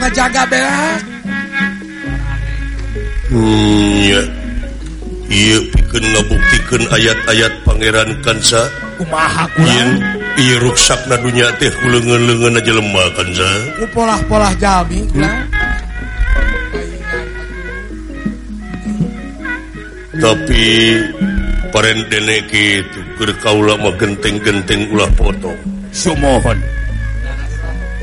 ngajaga hmm, Iya bikin ngebuktikan ayat-ayat Pangeran Kansa. Ruksak nadunya teh lengan-lengan aja lemah Kansa. Pola-pola Jami hmm. tapi parentnek itu berkaulah mau genteng-genteng ulah potong. Semohon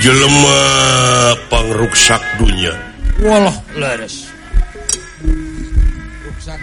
jelema pangruksak dunya. Walah leres ruksak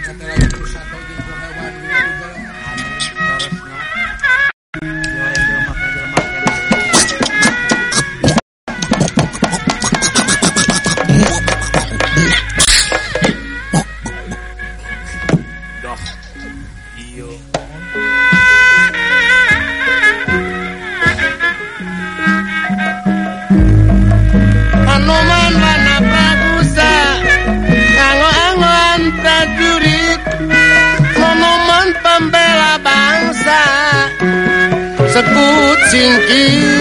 sin ti.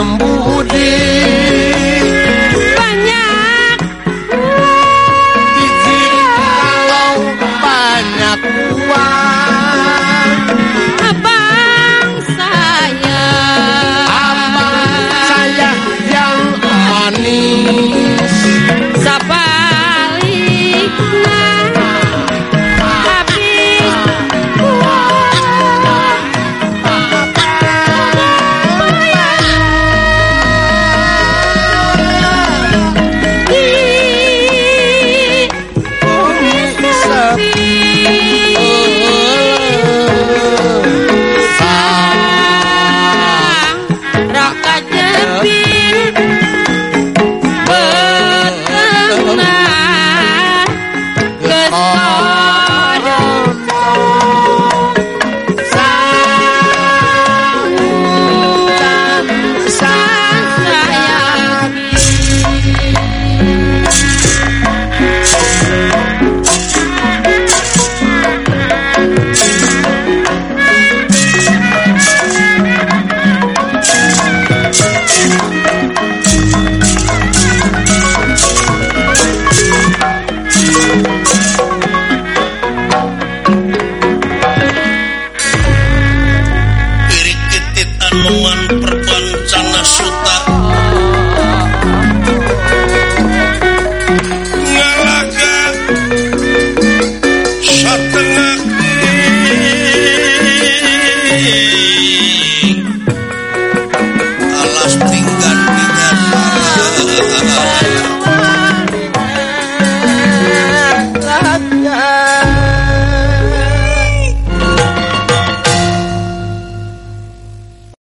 lembur